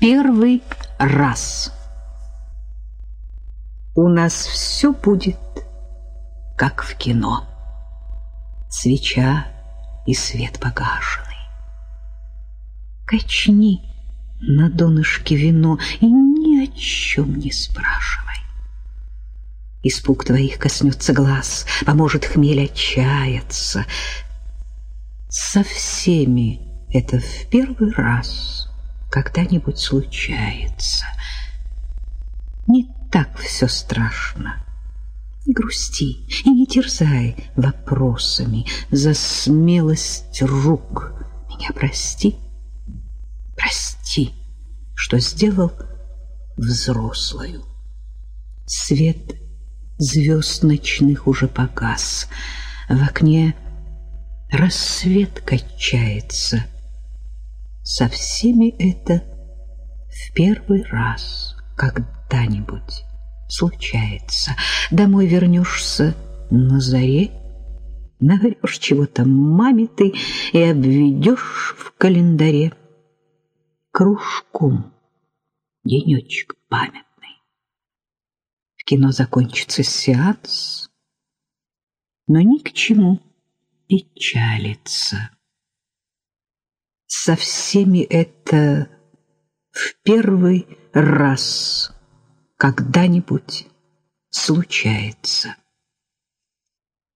первый раз. У нас все будет, как в кино. Свеча и свет погашенный. Качни на донышке вино и ни о чем не спрашивай. Испуг твоих коснется глаз, поможет хмель отчаяться. Со всеми это в первый раз когда-нибудь случается. Не так все страшно. Не грусти и не терзай вопросами за смелость рук. Меня прости, прости, что сделал взрослую. Свет звезд ночных уже погас. В окне рассвет качается. Со всеми это в первый раз когда-нибудь случается. Домой вернешься на заре, наврешь чего-то маме ты и обведешь в календаре кружком денечек память кино закончится сеанс, но ни к чему печалиться. Со всеми это в первый раз когда-нибудь случается.